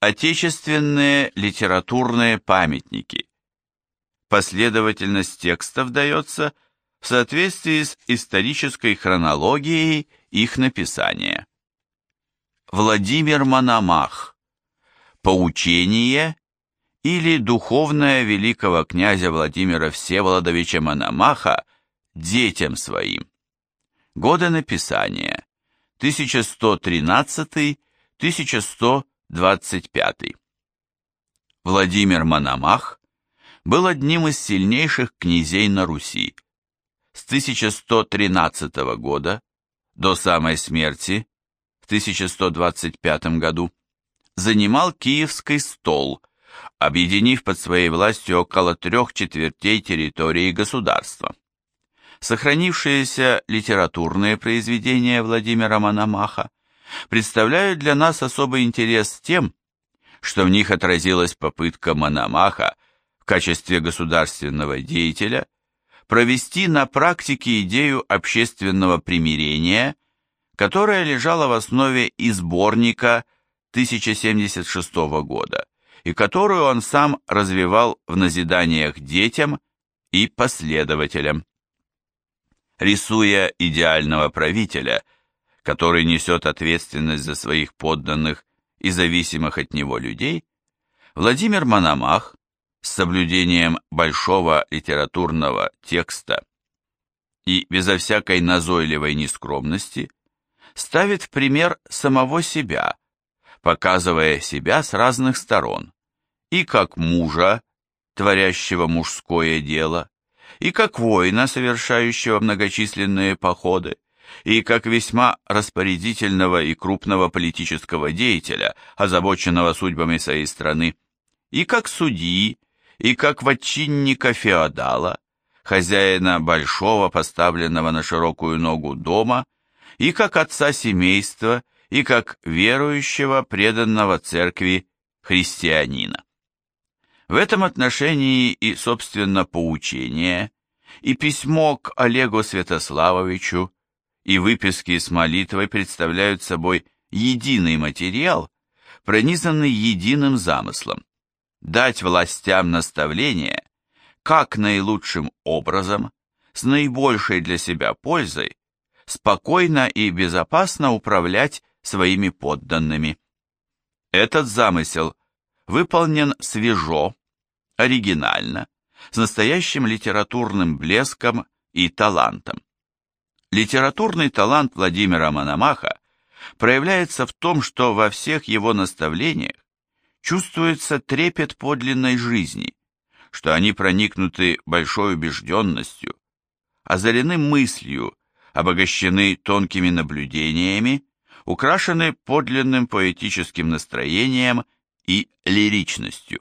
Отечественные литературные памятники. Последовательность текстов дается в соответствии с исторической хронологией их написания. Владимир Мономах. Поучение или духовное великого князя Владимира Всеволодовича Мономаха детям своим. Годы написания 1113-1125. Владимир Мономах был одним из сильнейших князей на Руси. С 1113 года до самой смерти в 1125 году занимал Киевский стол, объединив под своей властью около трех четвертей территории государства. Сохранившиеся литературные произведения Владимира Мономаха представляют для нас особый интерес тем, что в них отразилась попытка Мономаха в качестве государственного деятеля провести на практике идею общественного примирения, которая лежала в основе и сборника 1076 года, и которую он сам развивал в назиданиях детям и последователям. Рисуя идеального правителя, который несет ответственность за своих подданных и зависимых от него людей, Владимир Мономах с соблюдением большого литературного текста и безо всякой назойливой нескромности ставит в пример самого себя, показывая себя с разных сторон, и как мужа, творящего мужское дело, и как воина, совершающего многочисленные походы, и как весьма распорядительного и крупного политического деятеля, озабоченного судьбами своей страны, и как судьи, и как вотчинника-феодала, хозяина большого, поставленного на широкую ногу дома, и как отца семейства, и как верующего, преданного церкви христианина. В этом отношении и, собственно, поучение, и письмо к Олегу Святославовичу, и выписки с молитвой представляют собой единый материал, пронизанный единым замыслом – дать властям наставление, как наилучшим образом, с наибольшей для себя пользой, спокойно и безопасно управлять своими подданными. Этот замысел выполнен свежо, оригинально, с настоящим литературным блеском и талантом. Литературный талант Владимира Мономаха проявляется в том, что во всех его наставлениях чувствуется трепет подлинной жизни, что они проникнуты большой убежденностью, озарены мыслью, обогащены тонкими наблюдениями, украшены подлинным поэтическим настроением и лиричностью.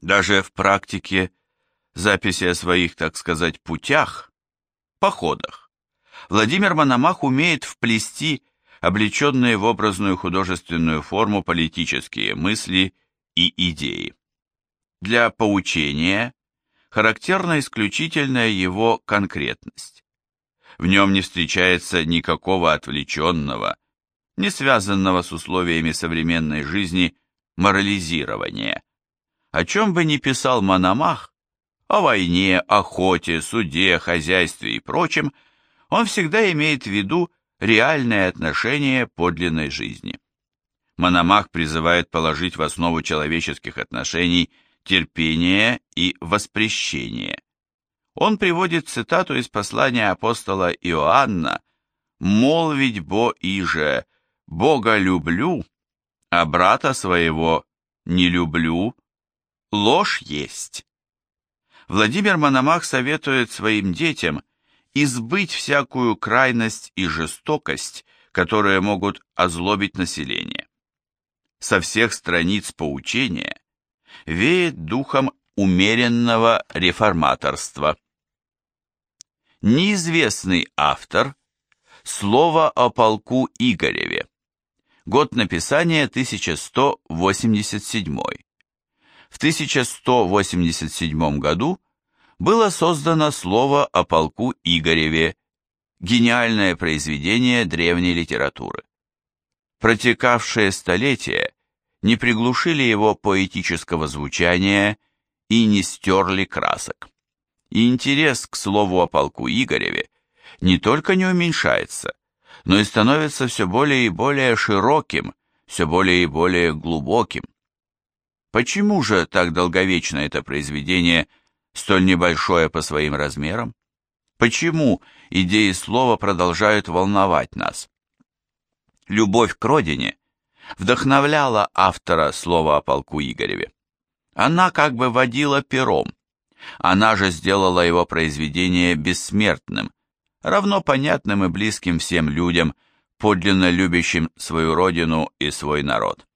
Даже в практике записи о своих, так сказать, путях, походах, Владимир Мономах умеет вплести облеченные в образную художественную форму политические мысли и идеи. Для поучения характерна исключительная его конкретность. В нем не встречается никакого отвлеченного, не связанного с условиями современной жизни морализирования, о чем бы ни писал Мономах, о войне, охоте, суде, хозяйстве и прочем, он всегда имеет в виду реальное отношение подлинной жизни. Мономах призывает положить в основу человеческих отношений терпение и воспрещение. Он приводит цитату из послания апостола Иоанна «Молвить бо иже, Бога люблю, а брата своего не люблю, ложь есть. Владимир Мономах советует своим детям избыть всякую крайность и жестокость, которые могут озлобить население. Со всех страниц поучения веет духом умеренного реформаторства. Неизвестный автор Слово о полку Игореве. Год написания 1187. В 1187 году было создано слово о полку Игореве, гениальное произведение древней литературы. Протекавшие столетия не приглушили его поэтического звучания и не стерли красок. И интерес к слову о полку Игореве не только не уменьшается, но и становится все более и более широким, все более и более глубоким. Почему же так долговечно это произведение, столь небольшое по своим размерам? Почему идеи слова продолжают волновать нас? Любовь к родине вдохновляла автора слова о полку Игореве. Она как бы водила пером. Она же сделала его произведение бессмертным, равно понятным и близким всем людям, подлинно любящим свою родину и свой народ.